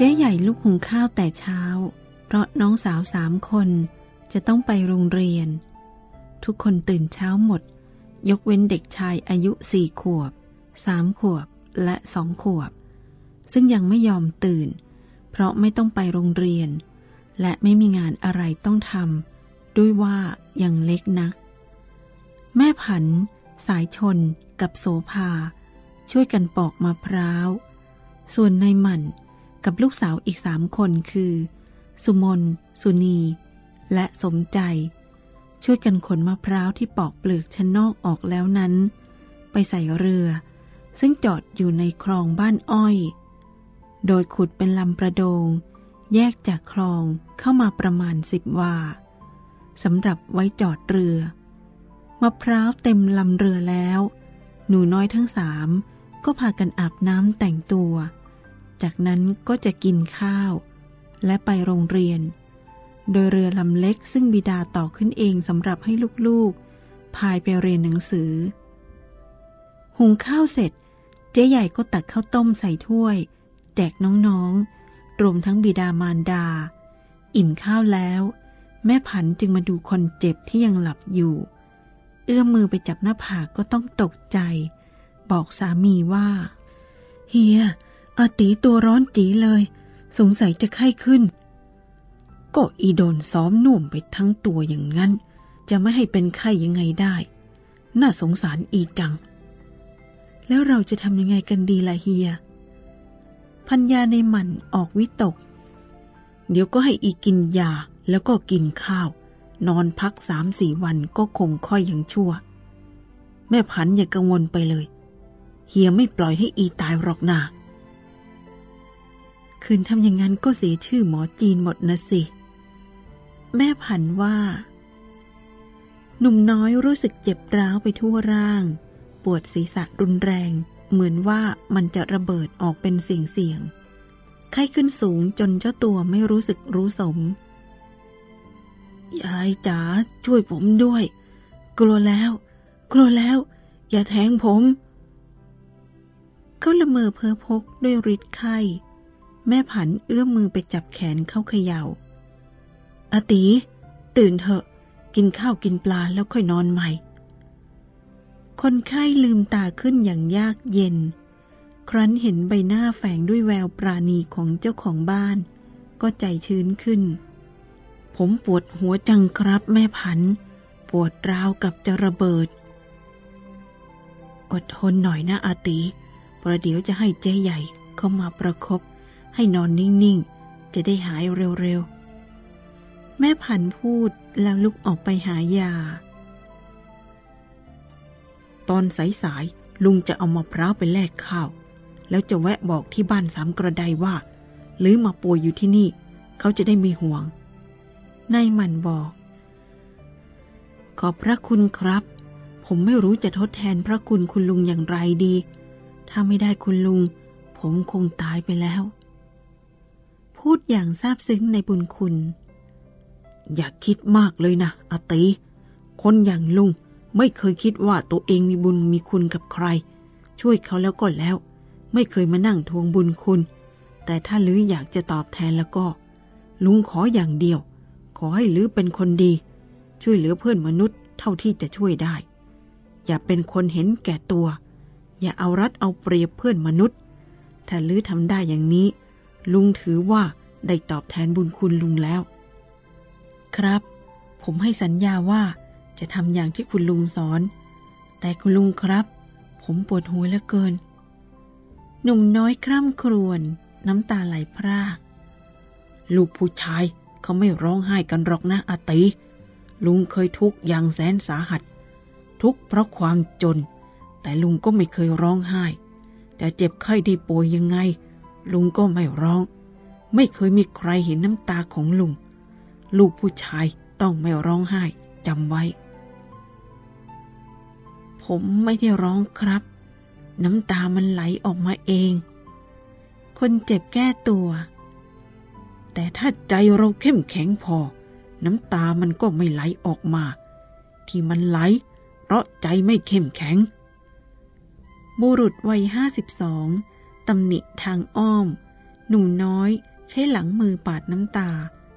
เจ๊ใหญ่ลุกหุงข้าวแต่เช้า เพราะน้องสาวสามคนจะต้องไปโรงเรียน ทุกคนตื่นเช้าหมด ยกเว้นเด็กชายอายุสี่ขวบสามขวบและสองขวบ ซึ่งยังไม่ยอมตื่น เพราะไม่ต้องไปโรงเรียน และไม่มีงานอะไรต้องทำด้วยว่ายังเล็กนัก แม่ผัน สายชนกับโสภา ช่วยกันปอกมะพร้าว ส่วนในหมั่น กับลูกสาวอีกสามคนคือ สุมน สุนี และสมใจ ช่วยกันขนมะพร้าวที่ปอกเปลือกชั้นนอกออกแล้วนั้น ไปใส่เรือ ซึ่งจอดอยู่ในคลองบ้านอ้อย โดยขุดเป็นลำประโดง แยกจากคลองเข้ามาประมาณสิบวาสำหรับไว้จอดเรือมะพร้าวเต็มลำเรือแล้ว หนูน้อยทั้งสามก็พากันอาบน้ำแต่งตัว จากนั้นก็จะกินข้าว และไปโรงเรียน โดยเรือลำเล็กซึ่งบิดาต่อขึ้นเองสำหรับให้ลูกๆ พายไปเรียนหนังสือ หุงข้าวเสร็จ เจ๊ใหญ่ก็ตักข้าวต้มใส่ถ้วย แจกน้องๆ รวมทั้งบิดามารดา อิ่มข้าวแล้ว แม่ผันจึงมาดูคนเจ็บที่ยังหลับอยู่ เอื้อมมือไปจับหน้าผากก็ต้องตกใจ บอกสามีว่า เฮีย อาตีตัวร้อนจีเลย สงสัยจะไข้ขึ้น ก็อีโดนซ้อมน่วมไปทั้งตัวอย่างนั้น จะไม่ให้เป็นไข้ยังไงได้ น่าสงสารอีจัง แล้วเราจะทำยังไงกันดีล่ะเฮีย พัญญาในหมันออกวิตก เดี๋ยวก็ให้อีกินยาแล้วก็กินข้าว นอนพักสามสี่วันก็คงค่อยยังชั่ว แม่พันอย่ากังวลไปเลย เฮียไม่ปล่อยให้อีตายหรอกนา คืนทำอย่างนั้นก็เสียชื่อหมอจีนหมดนะสิ แม่ผันว่า หนุ่มน้อยรู้สึกเจ็บร้าวไปทั่วร่าง ปวดศีรษะรุนแรง เหมือนว่ามันจะระเบิดออกเป็นเสียงเสียงไข้ขึ้นสูงจนเจ้าตัวไม่รู้สึกรู้สม ยายจ๋าช่วยผมด้วย กลัวแล้ว กลัวแล้ว อย่าแทงผม เขาละเมอเพ้อพกด้วยฤทธิ์ไข้ แม่ผันเอื้อมมือไปจับแขนเข้าเขยา่าอตีตื่นเถอะ กินข้าวกินปลาแล้วค่อยนอนใหม่ คนไข้ลืมตาขึ้นอย่างยากเย็น ครั้นเห็นใบหน้าแฝงด้วยแววปราณีของเจ้าของบ้าน ก็ใจชื้นขึ้น ผมปวดหัวจังครับแม่พัน ปวดราวกับจะระเบิด อดทนหน่อยนะอาตีประเดี๋ยวจะให้เจ๊ใหญ่เข้ามาประครบ ให้นอนนิ่งๆ จะได้หายเร็วๆ แม่ผันพูดแล้วลุกออกไปหายา ตอนสายๆ ลุงจะเอามาพร้าวไปแลกข้าว แล้วจะแวะบอกที่บ้านสามกระไดว่า หรือมาป่วยอยู่ที่นี่ เขาจะได้มีห่วง นายมันบอก ขอบพระคุณครับ ผมไม่รู้จะทดแทนพระคุณคุณลุงอย่างไรดี ถ้าไม่ได้คุณลุงผมคงตายไปแล้ว พูดอย่างซาบซึ้งในบุญคุณ อย่าคิดมากเลยนะอาติ คนอย่างลุงไม่เคยคิดว่าตัวเองมีบุญมีคุณกับใคร ช่วยเขาแล้วก็แล้ว ไม่เคยมานั่งทวงบุญคุณ แต่ถ้าลืออยากจะตอบแทนแล้วก็ ลุงขออย่างเดียว ขอให้ลือเป็นคนดี ช่วยเหลือเพื่อนมนุษย์เท่าที่จะช่วยได้ อย่าเป็นคนเห็นแก่ตัว อย่าเอารัดเอาเปรียบเพื่อนมนุษย์ ถ้าลือทำได้อย่างนี้ ลุงถือว่าได้ตอบแทนบุญคุณลุงแล้ว ครับ ผมให้สัญญาว่าจะทำอย่างที่คุณลุงสอน แต่คุณลุงครับ ผมปวดหัวเหลือเกิน หนุ่มน้อยคร่ำครวญน้ำตาไหลพราก ลูกผู้ชายเขาไม่ร้องไห้กันหรอกนะอาติ ลุงเคยทุกข์อย่างแสนสาหัส ทุกข์เพราะความจน แต่ลุงก็ไม่เคยร้องไห้ แต่เจ็บไข้ได้ป่วยยังไง ลุงก็ไม่ร้อง ไม่เคยมีใครเห็นน้ำตาของลุง ลูกผู้ชายต้องไม่ร้องไห้จำไว้ ผมไม่ได้ร้องครับ น้ำตามันไหลออกมาเอง คนเจ็บแก้ตัว แต่ถ้าใจเราเข้มแข็งพอ น้ำตามันก็ไม่ไหลออกมา ที่มันไหล เพราะใจไม่เข้มแข็ง บุรุษวัยห้าสิบสอง ตำหนิทางอ้อม หนุ่มน้อยใช้หลังมือปาดน้ำตา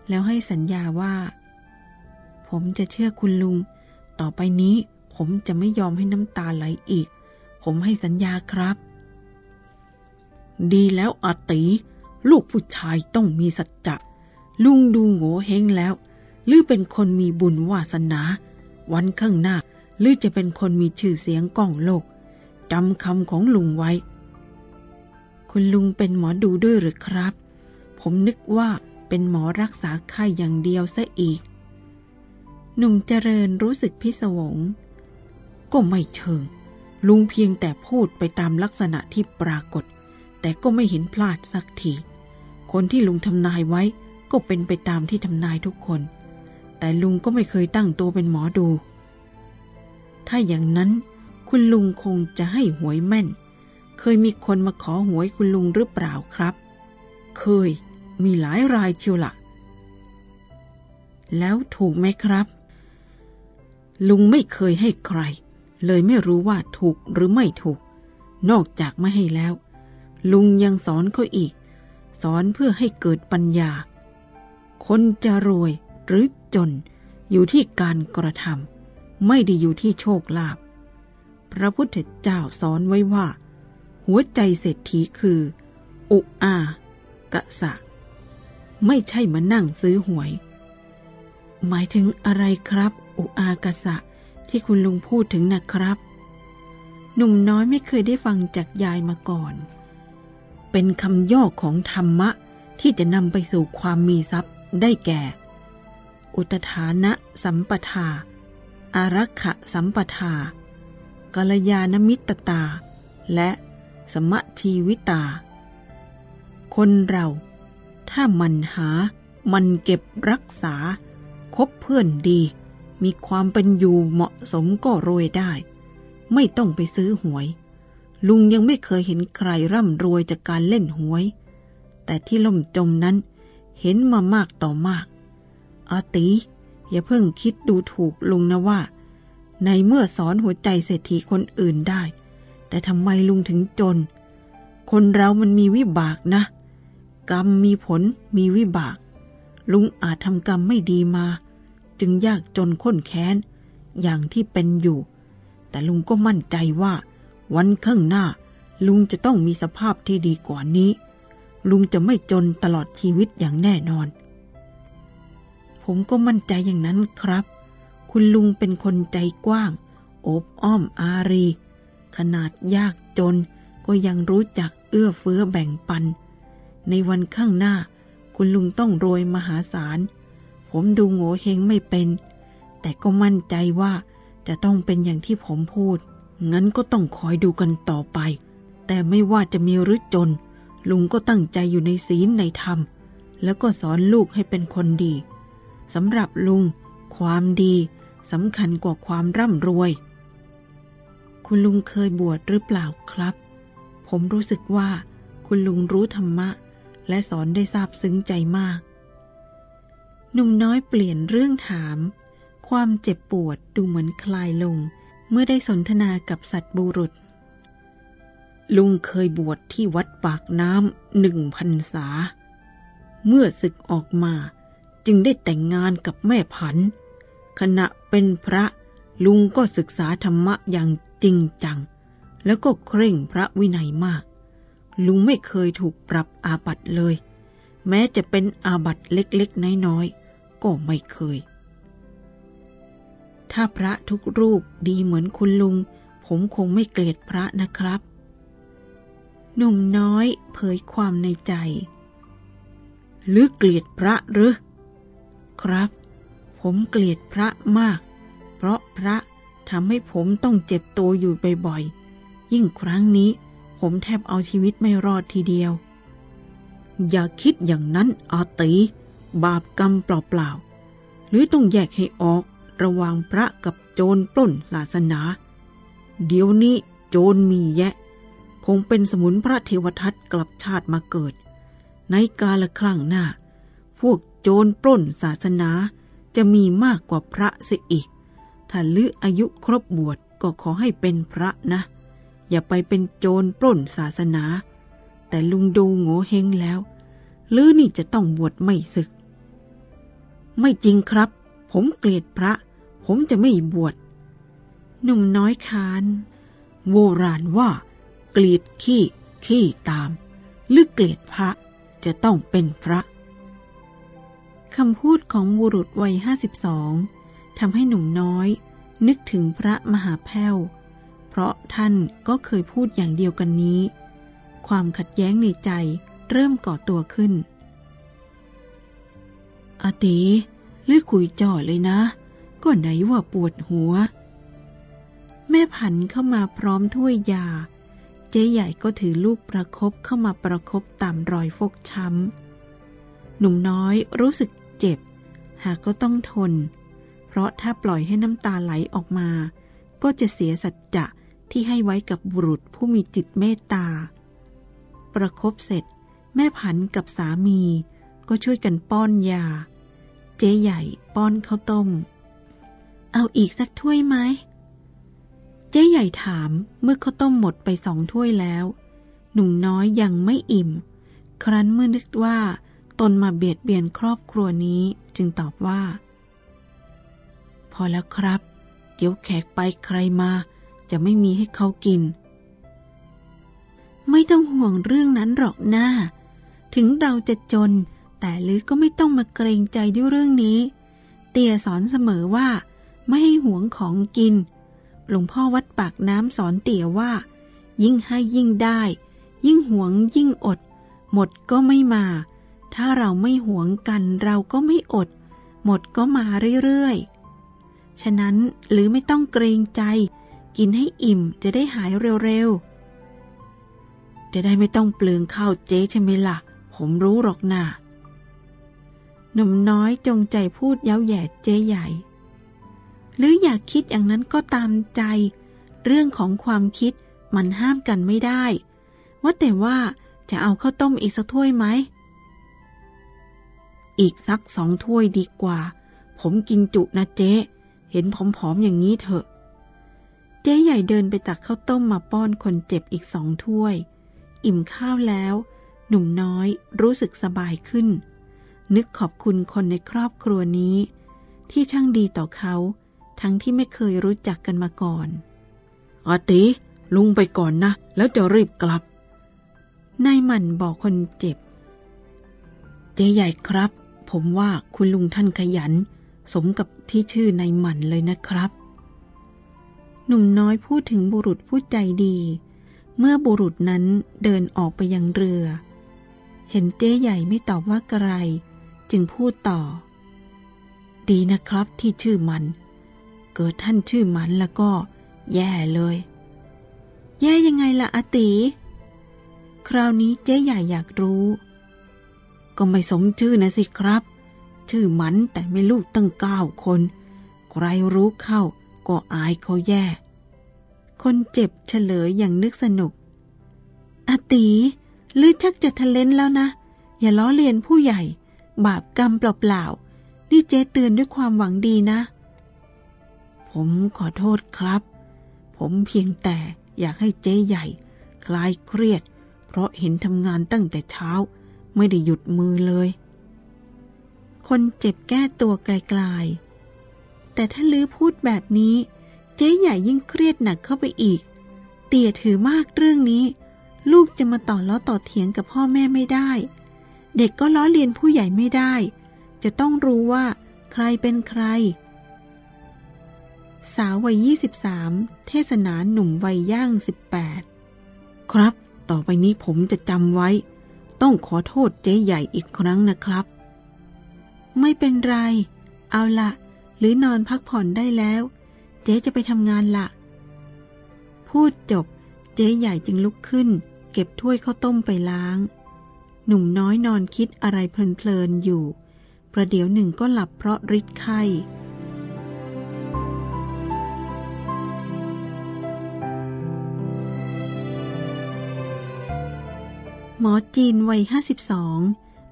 แล้วให้สัญญาว่า ผมจะเชื่อคุณลุง ต่อไปนี้ผมจะไม่ยอมให้น้ำตาไหลอีก ผมให้สัญญาครับ ดีแล้วอาติ ลูกผู้ชายต้องมีสัจจะลุงดูโง่เฮงแล้ว หรือเป็นคนมีบุญวาสนา วันข้างหน้า หรือจะเป็นคนมีชื่อเสียงก้องโลกจำคำของลุงไว้ คุณลุงเป็นหมอดูด้วยหรือครับ ผมนึกว่าเป็นหมอรักษาไข้อย่างเดียวซะอีก หนุ่มเจริญรู้สึกพิศวง ก็ไม่เชิง ลุงเพียงแต่พูดไปตามลักษณะที่ปรากฏ แต่ก็ไม่เห็นพลาดสักที คนที่ลุงทำนายไว้ก็เป็นไปตามที่ทำนายทุกคน แต่ลุงก็ไม่เคยตั้งตัวเป็นหมอดู ถ้าอย่างนั้นคุณลุงคงจะให้หวยแม่น เคยมีคนมาขอหวยคุณลุงหรือเปล่าครับ เคย มีหลายรายเชียวละแล้วถูกไหมครับ ลุงไม่เคยให้ใคร เลยไม่รู้ว่าถูกหรือไม่ถูก นอกจากไม่ให้แล้ว ลุงยังสอนเขาอีก สอนเพื่อให้เกิดปัญญา คนจะรวยหรือจนอยู่ที่การกระทำไม่ได้อยู่ที่โชคลาภพระพุทธเจ้าสอนไว้ว่า หัวใจเศรษฐีคือ อุอากะสะ ไม่ใช่มานั่งซื้อหวย หมายถึงอะไรครับ อุอากะสะที่คุณลุงพูดถึงนะครับ หนุ่มน้อยไม่เคยได้ฟังจากยายมาก่อน เป็นคำย่อของธรรมะที่จะนำไปสู่ความมีทรัพย์ได้แก่ อุตฐานะสัมปทา อารักขะสัมปทากัลยาณมิตรตา และ สมะชีวิตา คนเราถ้ามันหามันเก็บรักษา คบเพื่อนดี มีความเป็นอยู่เหมาะสมก็รวยได้ ไม่ต้องไปซื้อหวย ลุงยังไม่เคยเห็นใครร่ำรวยจากการเล่นหวย แต่ที่ล่มจมนั้นเห็นมามากต่อมาก อาติ อย่าเพิ่งคิดดูถูกลุงนะว่า ในเมื่อสอนหัวใจเศรษฐีคนอื่นได้ แต่ทำไมลุงถึงจน คนเรามันมีวิบากนะ กรรมมีผลมีวิบาก ลุงอาจทำกรรมไม่ดีมา จึงยากจนข้นแค้น อย่างที่เป็นอยู่ แต่ลุงก็มั่นใจว่า วันข้างหน้า ลุงจะต้องมีสภาพที่ดีกว่านี้ ลุงจะไม่จนตลอดชีวิตอย่างแน่นอน ผมก็มั่นใจอย่างนั้นครับ คุณลุงเป็นคนใจกว้าง โอบอ้อมอารี ขนาดยากจน ก็ยังรู้จักเอื้อเฟื้อแบ่งปัน ในวันข้างหน้า คุณลุงต้องรวยมหาศาล ผมดูโง่เฮงไม่เป็น แต่ก็มั่นใจว่าจะต้องเป็นอย่างที่ผมพูด งั้นก็ต้องคอยดูกันต่อไป แต่ไม่ว่าจะมีหรือจน ลุงก็ตั้งใจอยู่ในศีลในธรรม แล้วก็สอนลูกให้เป็นคนดีสำหรับลุง ความดีสำคัญกว่าความร่ำรวย คุณลุงเคยบวชหรือเปล่าครับ ผมรู้สึกว่า คุณลุงรู้ธรรมะ และสอนได้ซาบซึ้งใจมาก หนุ่มน้อยเปลี่ยนเรื่องถาม ความเจ็บปวดดูเหมือนคลายลง เมื่อได้สนทนากับสัตว์บุรุษ ลุงเคยบวชที่วัดปากน้ำหนึ่งพันษา เมื่อศึกออกมา จึงได้แต่งงานกับแม่ผัน ขณะเป็นพระลุงก็ศึกษาธรรมะอย่าง จริงจัง แล้วก็เคร่งพระวินัยมาก ลุงไม่เคยถูกปรับอาบัตเลย แม้จะเป็นอาบัตเล็กๆ น้อยๆ ก็ไม่เคย ถ้าพระทุกรูปดีเหมือนคุณลุง ผมคงไม่เกลียดพระนะครับ หนุ่มน้อยเผยความในใจ หรือเกลียดพระหรือ ครับ ผมเกลียดพระมาก เพราะพระ ทำให้ผมต้องเจ็บตัวอยู่บ่อยๆ ยิ่งครั้งนี้ผมแทบเอาชีวิตไม่รอดทีเดียว อย่าคิดอย่างนั้นอาตีบาปกรรมเปล่าๆ หรือต้องแยกให้ออกระหว่างพระกับโจรปล้นศาสนา เดี๋ยวนี้โจรมีแยะ คงเป็นสมุนพระเทวทัตกลับชาติมาเกิด ในกาลครั้งหน้า พวกโจรปล้นศาสนาจะมีมากกว่าพระเสียอีก ถ้าลืออายุครบบวชก็ขอให้เป็นพระนะ อย่าไปเป็นโจรปล้นศาสนา แต่ลุงดูโง่เฮงแล้วหรือนี่จะต้องบวชไม่ศึก ไม่จริงครับ ผมเกลียดพระ ผมจะไม่บวชหนุ่มน้อยคานโบราณว่า เกลียดขี้ขี้ตาม หรือเกลียดพระจะต้องเป็นพระคำพูดของบุรุษวัยห้าสิบสอง ทำให้หนุ่มน้อย นึกถึงพระมหาแพ้ว เพราะท่านก็เคยพูดอย่างเดียวกันนี้ ความขัดแย้งในใจเริ่มก่อตัวขึ้น อาติเลือกคุยจ่อเลยนะ ก็ไหนว่าปวดหัว แม่ผันเข้ามาพร้อมถ้วยยา เจ๊ใหญ่ก็ถือลูกประครบเข้ามาประครบตามรอยฟกช้ำหนุ่มน้อยรู้สึกเจ็บ หากก็ต้องทน เพราะถ้าปล่อยให้น้ำตาไหลออกมา ก็จะเสียสัจจะที่ให้ไว้กับบุรุษผู้มีจิตเมตตา ประครบเสร็จ แม่ผันกับสามี ก็ช่วยกันป้อนยา เจ๊ใหญ่ป้อนข้าวต้ม เอาอีกสักถ้วยไหม เจ๊ใหญ่ถามเมื่อข้าวต้มหมดไปสองถ้วยแล้ว หนุ่มน้อยยังไม่อิ่ม ครั้นเมื่อนึกว่า ตนมาเบียดเบียนครอบครัวนี้จึงตอบว่า พอแล้วครับ เดี๋ยวแขกไปใครมา จะไม่มีให้เขากิน ไม่ต้องห่วงเรื่องนั้นหรอกหน้า ถึงเราจะจน แต่ลือก็ไม่ต้องมาเกรงใจด้วยเรื่องนี้ เตียสอนเสมอว่า ไม่ให้ห่วงของกิน หลวงพ่อวัดปากน้ำสอนเตี่ยว่า ยิ่งให้ยิ่งได้ ยิ่งหวงยิ่งอด หมดก็ไม่มา ถ้าเราไม่หวงกันเราก็ไม่อด หมดก็มาเรื่อยๆ ฉะนั้นหรือไม่ต้องเกรงใจ กินให้อิ่มจะได้หายเร็วๆ จะได้ไม่ต้องเปลืองข้าวเจ๊ใช่ไหมละ่ะ ผมรู้หรอกนะ่ะหนุ่มน้อยจงใจพูดเย้าแย่เจ๊ใหญ่ หรืออยากคิดอย่างนั้นก็ตามใจ เรื่องของความคิดมันห้ามกันไม่ได้ ว่าแต่ว่าจะเอาข้าวต้มอีกสักถ้วยไหม อีกสักสองถ้วยดีกว่า ผมกินจุนะเจ๊ เห็นผอมๆอย่างนี้เถอะ เจ๊ใหญ่เดินไปตักข้าวต้มมาป้อนคนเจ็บอีกสองถ้วย อิ่มข้าวแล้ว หนุ่มน้อยรู้สึกสบายขึ้น นึกขอบคุณคนในครอบครัวนี้ ที่ช่างดีต่อเขา ทั้งที่ไม่เคยรู้จักกันมาก่อนอาติลุงไปก่อนนะ แล้วจะรีบกลับ นายหมันบอกคนเจ็บ เจ๊ใหญ่ครับ ผมว่าคุณลุงท่านขยัน สมกับ ที่ชื่อในหมันเลยนะครับ หนุ่มน้อยพูดถึงบุรุษผู้ใจดี เมื่อบุรุษนั้นเดินออกไปยังเรือ เห็นเจ๊ใหญ่ไม่ตอบว่าอะไร จึงพูดต่อ ดีนะครับที่ชื่อมัน เกิดท่านชื่อมันแล้วก็ แย่เลย แย่ยังไงล่ะอาติ คราวนี้เจ๊ใหญ่อยากรู้ ก็ไม่สมชื่อนะสิครับ ชื่อมันแต่ไม่ลูกตั้งเก้าคน ใครรู้เข้าก็อายเขาแย่ คนเจ็บเฉลยอย่างนึกสนุก อตีลือชักจะทะเลนแล้วนะ อย่าล้อเลียนผู้ใหญ่ บาปกรรมเปล่าๆ นี่เจ๊เตือนด้วยความหวังดีนะ ผมขอโทษครับ ผมเพียงแต่อยากให้เจ๊ใหญ่ คลายเครียด เพราะเห็นทำงานตั้งแต่เช้า ไม่ได้หยุดมือเลย คนเจ็บแก้ตัวไกลๆ แต่ถ้าลือพูดแบบนี้ เจ๊ใหญ่ยิ่งเครียดหนักเข้าไปอีก เตี่ยถือมากเรื่องนี้ ลูกจะมาต่อล้อต่อเถียงกับพ่อแม่ไม่ได้ เด็กก็ล้อเลียนผู้ใหญ่ไม่ได้ จะต้องรู้ว่า ใครเป็นใคร สาววัย 23 เทศนาหนุ่มวัยย่าง 18 ครับ ต่อไปนี้ผมจะจำไว้ ต้องขอโทษเจ๊ใหญ่อีกครั้งนะครับ ไม่เป็นไร เอาละ หรือนอนพักผ่อนได้แล้ว เจ๊จะไปทำงานละ พูดจบ เจ๊ใหญ่จึงลุกขึ้น เก็บถ้วยข้าวต้มไปล้าง หนุ่มน้อยนอนคิดอะไรเพลินๆอยู่ ประเดี๋ยวหนึ่งก็หลับเพราะริดไข้หมอจีนวัยห้าสิบสอง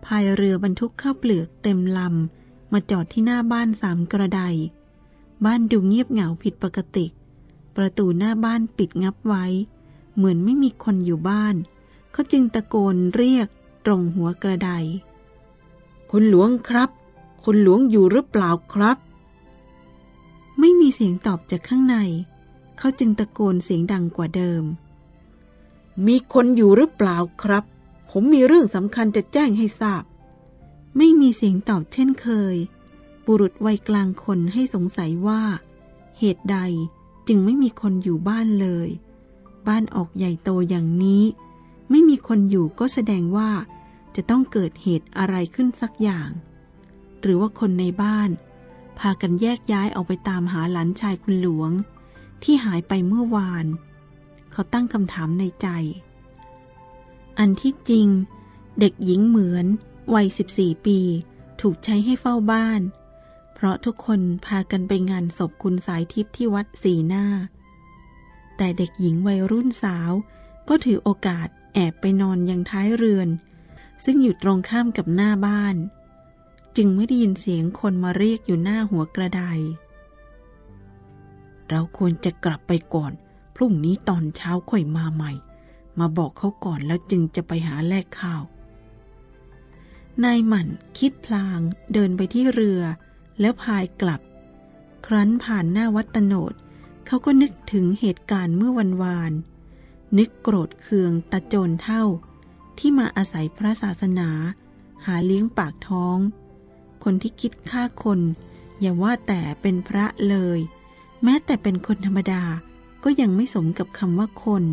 พายเรือบรรทุกข้าวเปลือกเต็มลำ มาจอดที่หน้าบ้านสามกระได บ้านดูเงียบเหงาผิดปกติ ประตูหน้าบ้านปิดงับไว้ เหมือนไม่มีคนอยู่บ้าน เขาจึงตะโกนเรียกตรงหัวกระได คุณหลวงครับ คุณหลวงอยู่หรือเปล่าครับ ไม่มีเสียงตอบจากข้างใน เขาจึงตะโกนเสียงดังกว่าเดิม มีคนอยู่หรือเปล่าครับ ผมมีเรื่องสำคัญจะแจ้งให้ทราบ ไม่มีเสียงตอบเช่นเคย บุรุษวัยกลางคนให้สงสัยว่า เหตุใดจึงไม่มีคนอยู่บ้านเลย บ้านออกใหญ่โตอย่างนี้ ไม่มีคนอยู่ก็แสดงว่าจะต้องเกิดเหตุอะไรขึ้นสักอย่าง หรือว่าคนในบ้าน พากันแยกย้ายออกไปตามหาหลานชายคุณหลวง ที่หายไปเมื่อวาน เขาตั้งคำถามในใจ อันที่จริง เด็กหญิงเหมือน วัย 14 ปี ถูกใช้ให้เฝ้าบ้าน เพราะทุกคนพากันไปงานศพคุณสายทิพย์ที่วัดสีหน้า แต่เด็กหญิงวัยรุ่นสาวก็ถือโอกาสแอบไปนอนยังท้ายเรือน ซึ่งอยู่ตรงข้ามกับหน้าบ้าน จึงไม่ได้ยินเสียงคนมาเรียกอยู่หน้าหัวกระได เราควรจะกลับไปก่อน พรุ่งนี้ตอนเช้าค่อยมาใหม่ มาบอกเขาก่อนแล้วจึงจะไปหาแลกข้าว นายหมั่นคิดพลางเดินไปที่เรือ แล้วพายกลับ ครั้นผ่านหน้าวัดตโนดเขาก็นึกถึงเหตุการณ์เมื่อวันวาน นึกโกรธเคืองตาโจรเท่า ที่มาอาศัยพระศาสนา หาเลี้ยงปากท้อง คนที่คิดฆ่าคน อย่าว่าแต่เป็นพระเลย แม้แต่เป็นคนธรรมดาก็ยังไม่สมกับคำว่าคน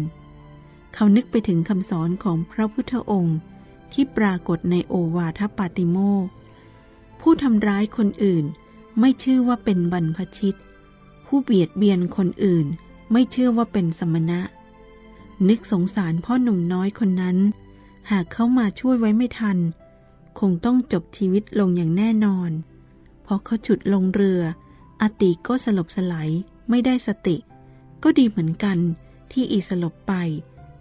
เขานึกไปถึงคำสอนของพระพุทธองค์ที่ปรากฏในโอวาทปาติโมกผู้ทำร้ายคนอื่นไม่ชื่อว่าเป็นบรรพชิต ผู้เบียดเบียนคนอื่นไม่เชื่อว่าเป็นสมณะ นึกสงสารพ่อหนุ่มน้อยคนนั้น หากเขามาช่วยไว้ไม่ทัน คงต้องจบชีวิตลงอย่างแน่นอนพอเขาฉุดลงเรือ อติก็สลบสลายไม่ได้สติ ก็ดีเหมือนกันที่อีสลบไป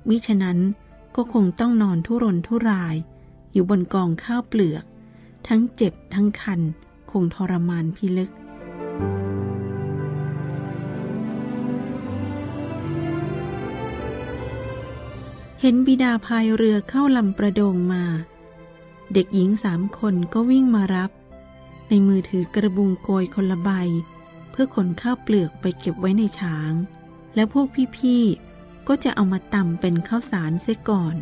มิฉะนั้นก็คงต้องนอนทุรนทุราย อยู่บนกองข้าวเปลือก ทั้งเจ็บทั้งคัน คงทรมานพิลึก เห็นบิดาพายเรือเข้าลำประดงมา เด็กหญิงสามคนก็วิ่งมารับ ในมือถือกระบุงโกยคนละใบ เพื่อขนข้าวเปลือกไปเก็บไว้ในช้าง แล้วพวกพี่ๆ ก็จะเอามาตำเป็นข้าวสารเสียก่อน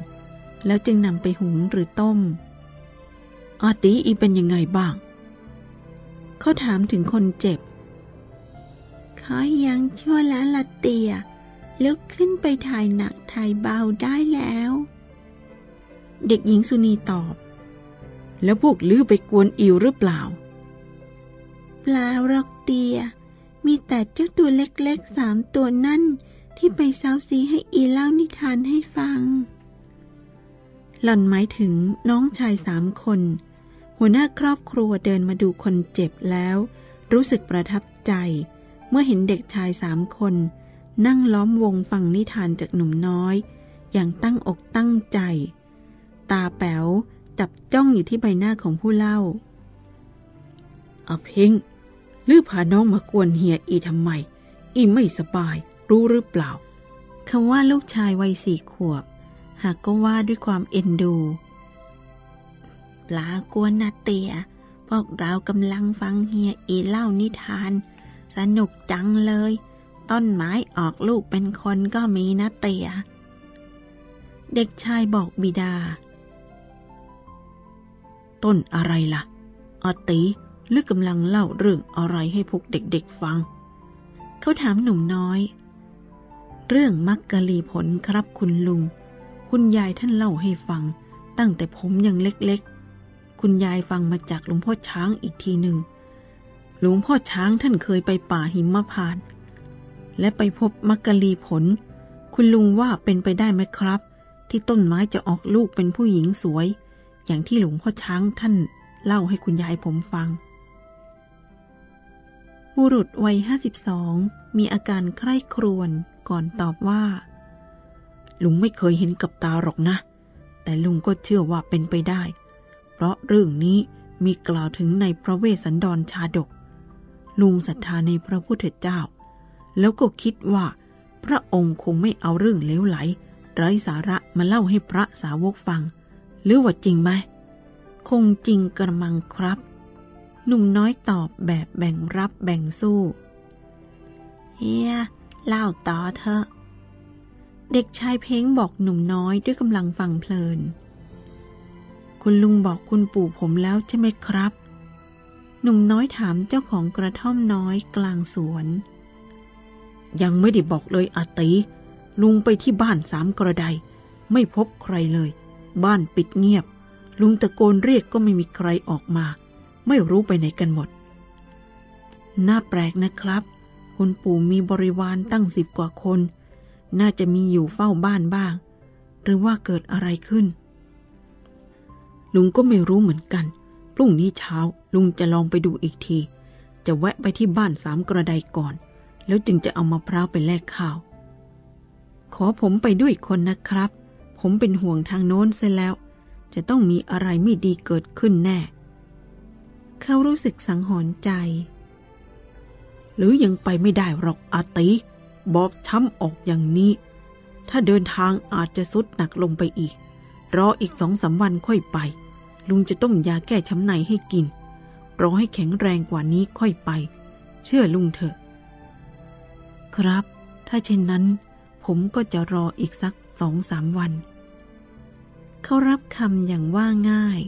แล้วจึงนำไปหุงหรือต้ม อาตีอีเป็นยังไงบ้าง เขาถามถึงคนเจ็บ เขายังชั่วแล้วละเตียลุกขึ้นไปถ่ายหนักถ่ายเบาได้แล้ว เด็กหญิงสุนีตอบ แล้วพวกลือไปกวนอิวหรือเปล่า เปล่าหรอกเตีย มีแต่เจ้าตัวเล็กๆสามตัวนั่น ที่ไปเซาซีให้อีเล่านิทานให้ฟัง หล่อนหมายถึงน้องชายสามคน หัวหน้าครอบครัวเดินมาดูคนเจ็บแล้ว รู้สึกประทับใจ เมื่อเห็นเด็กชายสามคน นั่งล้อมวงฟังนิทานจากหนุ่มน้อย อย่างตั้งอกตั้งใจ ตาแป๋วจับจ้องอยู่ที่ใบหน้าของผู้เล่าอาเพ่งลือพาน้องมากวนเฮียอีทำไม อีไม่สบาย รู้หรือเปล่าคำว่าลูกชายวัยสี่ขวบ หากก็ว่าด้วยความเอ็นดูปลากวนนาเตีย พวกเรากำลังฟังเฮียอีเล่านิทาน สนุกจังเลย ต้นไม้ออกลูกเป็นคนก็มีนะเตีย เด็กชายบอกบิดา ต้นอะไรล่ะ อตีหรือกำลังเล่าเรื่องอะไรให้พวกเด็กๆฟัง เขาถามหนุ่มน้อย เรื่องมักกะลีผลครับคุณลุง คุณยายท่านเล่าให้ฟัง ตั้งแต่ผมยังเล็กๆ คุณยายฟังมาจากหลวงพ่อช้างอีกทีหนึ่งหลวงพ่อช้างท่านเคยไปป่าหิมพานต์และไปพบมักกะลีผล คุณลุงว่าเป็นไปได้ไหมครับ ที่ต้นไม้จะออกลูกเป็นผู้หญิงสวย อย่างที่หลวงพ่อช้างท่านเล่าให้คุณยายผมฟัง บุรุษวัยห้าสิบสองมีอาการใคร่ครวญ ก่อนตอบว่า ลุงไม่เคยเห็นกับตาหรอกนะ แต่ลุงก็เชื่อว่าเป็นไปได้ เพราะเรื่องนี้มีกล่าวถึงในพระเวสสันดรชาดก ลุงศรัทธาในพระพุทธเจ้า แล้วก็คิดว่า พระองค์คงไม่เอาเรื่องเลวไหล ไร้สาระมาเล่าให้พระสาวกฟัง หรือว่าจริงไหม คงจริงกระมังครับ หนุ่มน้อยตอบแบบแบ่งรับแบ่งสู้ เฮีย เล่าต่อเถอะเด็กชายเพ้งบอกหนุ่มน้อยด้วยกำลังฟังเพลิน คุณลุงบอกคุณปู่ผมแล้วใช่ไหมครับ หนุ่มน้อยถามเจ้าของกระท่อมน้อยกลางสวน ยังไม่ได้บอกเลยอาติ ลุงไปที่บ้านสามกระได ไม่พบใครเลย บ้านปิดเงียบ ลุงตะโกนเรียกก็ไม่มีใครออกมา ไม่รู้ไปไหนกันหมด น่าแปลกนะครับ คุณปู่มีบริวารตั้งสิบกว่าคน น่าจะมีอยู่เฝ้าบ้านบ้าง หรือว่าเกิดอะไรขึ้น ลุงก็ไม่รู้เหมือนกัน พรุ่งนี้เช้าลุงจะลองไปดูอีกที จะแวะไปที่บ้านสามกระไดก่อน แล้วจึงจะเอามะพร้าวไปแลกข้าว ขอผมไปด้วยคนนะครับ ผมเป็นห่วงทางโน้นเสียแล้ว จะต้องมีอะไรไม่ดีเกิดขึ้นแน่ เขารู้สึกสังหรณ์ใจ หรือยังไปไม่ได้หรอกอาติบอบช้ำออกอย่างนี้ ถ้าเดินทางอาจจะสุดหนักลงไปอีก รออีกสองสาวันค่อยไป ลุงจะต้มยาแก้ช้ำในให้กิน รอให้แข็งแรงกว่านี้ค่อยไป เชื่อลุงเถอะ ครับ ถ้าเช่นนั้น ผมก็จะรออีกสักสองสามวัน เขารับคำอย่างว่าง่าย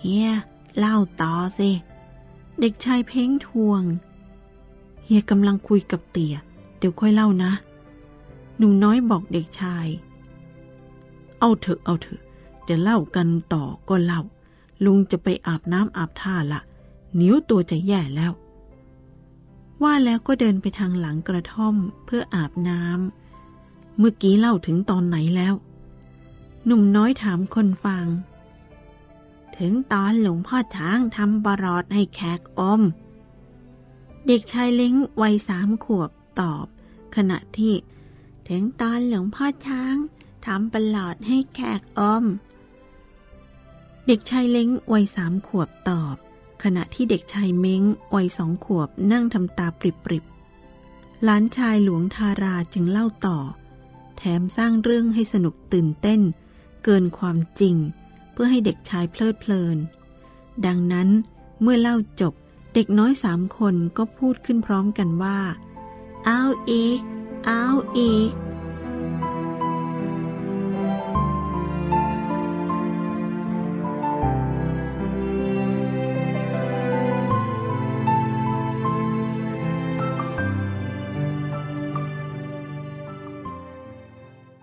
เฮียเล่าต่อสิ เด็กชายเพ้งทวง เฮียกำลังคุยกับเตี่ย เดี๋ยวค่อยเล่านะ หนุ่มน้อยบอกเด็กชาย เอาเถอะเอาเถอะจะเล่ากันต่อก็เล่า ลุงจะไปอาบน้ำอาบท่าละนิ้วตัวจะแย่แล้ว ว่าแล้วก็เดินไปทางหลังกระท่อมเพื่ออาบน้ำเมื่อกี้เล่าถึงตอนไหนแล้ว หนุ่มน้อยถามคนฟัง ถึงตอนหลวงพ่อช้างทำบรอดให้แขกอม เด็กชายเล้งวัยสามขวบตอบ ขณะที่ ถึงตอนหลวงพ่อช้างทำปรอดให้แขกอม เด็กชายเล้งวัยสามขวบตอบ ขณะที่เด็กชายเม้งวัยสองขวบนั่งทำตาปริบๆหลานชายหลวงทาราจึงเล่าต่อ แถมสร้างเรื่องให้สนุกตื่นเต้น เกินความจริง พื่อให้เด็กชายเพลิดเพลิน ดังนั้นเมื่อเล่าจบเด็กน้อยสามคนก็พูดขึ้นพร้อมกันว่า เอาอีก เอาอีก